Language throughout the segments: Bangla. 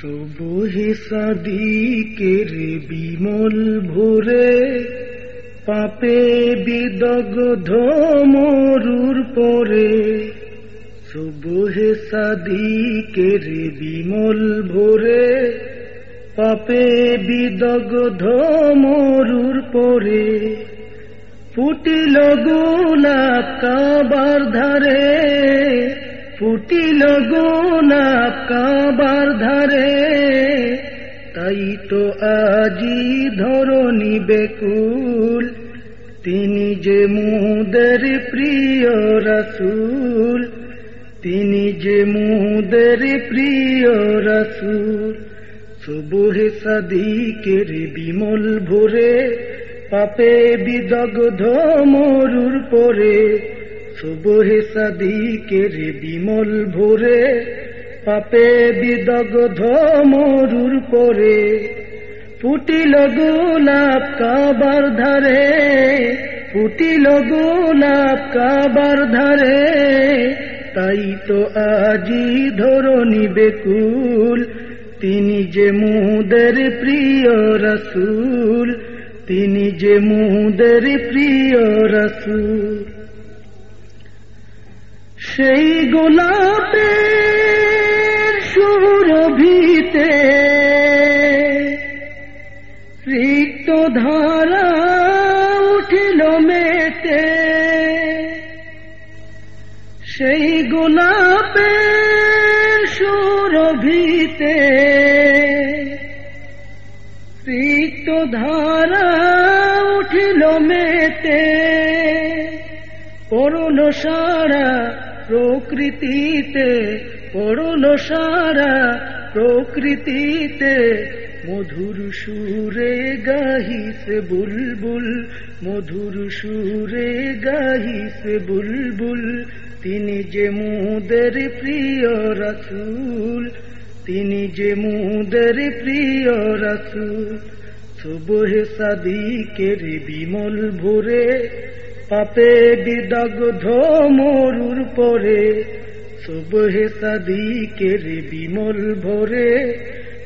সুবহে সাদিকের বিমল ভোরে, পাপে বিদগ্ধ মরুর পরে। সুবহে সাদিকের বিমল ভোরে, পাপে বিদগ্ধ মরুর পরে। ফুটিল গোলাপ কাবার ধারে ফুটিল গোলাপ কাবার ধারে, তাই তো আজি ধরনি বেকুল তিনি যে মুদের প্রিয় রসুল, তিনি যে মুদের প্রিয় রসুল। সুবহে সাদিকের বিমল ভোরে, পাপে বিদগ্ধ মরুর পরে সুবহে সাদিকের বিমল ভোরে, পাপে বিদগ্ধ মরুর পরে, ফুটিল গোলাপ কাবার ধারে, ফুটিল গোলাপ কাবার ধারে, তাই তো আজি ধরনি বেকুল, তিনি যে মুদের প্রিয় রসুল, তিনি যে মুদের প্রিয় রসুল। সেই গোলাপের সুরভিতে রিক্ত ধারা উঠিল মেতে। সেই গোলাপের সুরভিতে রিক্ত ধারা উঠিল মেতে। পড়ল সারা প্রকৃতিতে পড়ল সারা, প্রকৃতিতে মধুর সুরে গাহিসে বুলবুল, মধুর সুরে গাহিসে বুলবুল। তিনি যে মুদের প্রিয় রসুল, তিনি যে মুদের প্রিয় রসুল। সুবহে সাদিকের বিমল ভোরে পাপে বিদগ্ধ মরুর পরে সুবহে সাদিকের বিমল ভোরে,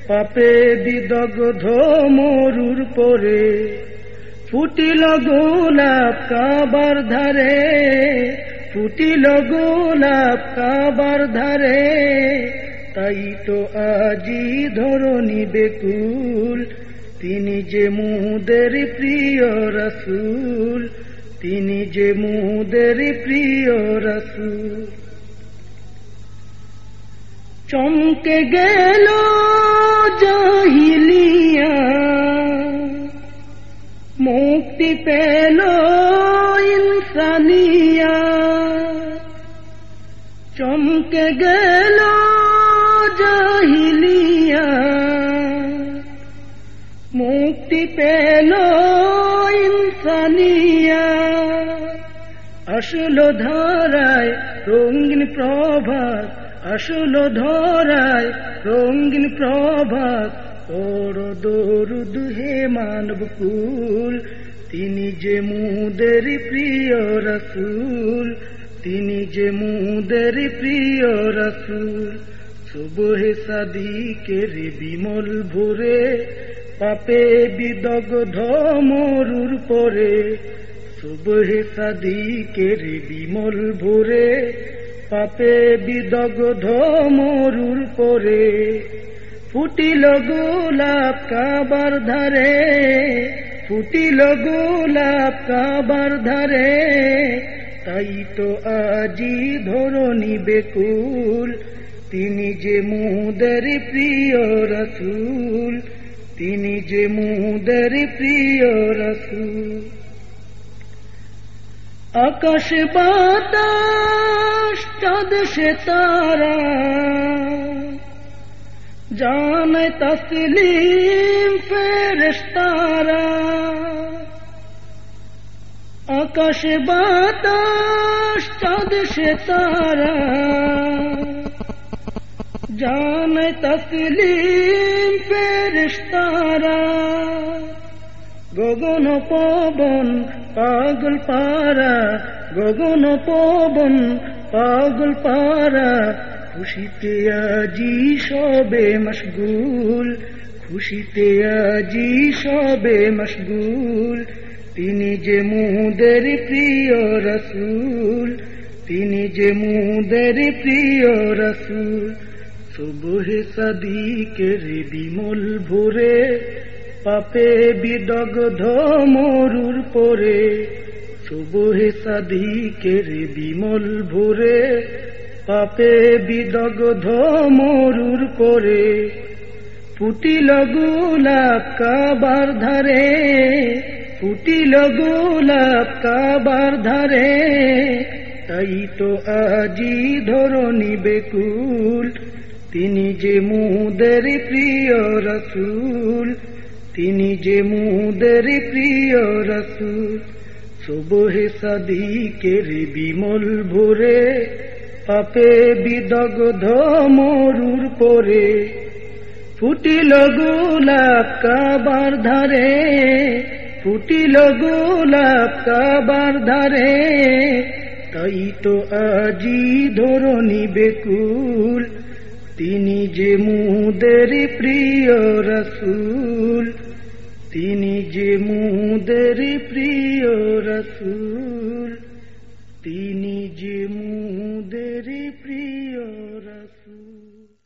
পাপে বিদগ্ধ মরুর পরে, ফুটিল গোলাপ কাবার ধারে, ফুটিল গোলাপ কাবার ধারে, তাই তো আজি ধরনি বেকুল, তিনি যে মুদের প্রিয় রসুল। তিনি যে মুদের প্রিয় রসুল। চমকে গেল জাহিলিয়া। মুক্তি পেল ইনসানিয়া। চমকে গেল আসল ধারায় রঙিন প্রভাত, আসল ধরায় রঙিন প্রভাত। ওর দরুদ হে মানব কুল, তিনি যে মুদের প্রিয় রসুল, তিনি যে মুদের প্রিয় রসুল। সুবহে সাদিকের বিমল ভোরে, পাপে বিদগ্ধ মরুর পরে সুবহে সাদিকের বিমল ভোরে, পাপে বিদগ্ধ মরুর পরে, ফুটিল গোলাপ কাবার ধারে, ফুটিল গোলাপ কাবার ধারে, তাই তো আজি ধরনি বেকুল, তিনি যে মুদের প্রিয় রসুল, তিনি যে মুদের প্রিয় রসুল। আকাশ বাতাস, চাঁদ তারা জানে তসলিম ফেরেশতারা। আকাশ বাতাস, চাঁদ সে তারা জানে তসলিম ফেরেশতারা। গগন পবন, পাগল পারা গগন পবন, পাগল পারা খুশিতে আজি সবে মশগুল, খুশিতে আজি সবে মশগুল। তিনি যে মুদের প্রিয় রসুল, তিনি যে মুদের প্রিয় রসুল। সুবহে সাদিকের বিমল ভোরে পাপে বিদগ্ধ মরুর পরে সুবহে সাদিকের বিমল ভোরে, পাপে বিদগ্ধ মরুর পরে ফুটিল গোলাপ কাবার ধারে ফুটিল গোলাপ কাবার ধারে, তাই তো আজি ধরনি বেকুল, তিনি যে মুদের প্রিয় রসুল। তিনি যে মুদের প্রিয় রসুল, সুবহে সাদিকের বিমল ভোরে, পাপে বিদগ্ধ মরুর পরে, ফুটিল গোলাপ কাবার ধারে, ফুটিল গোলাপ কাবার ধারে, তাই তো আজি ধরনি বেকুল। তিনি যে মুদের প্রিয় রসুল তিনি যে মুদের প্রিয় রসুল তিনি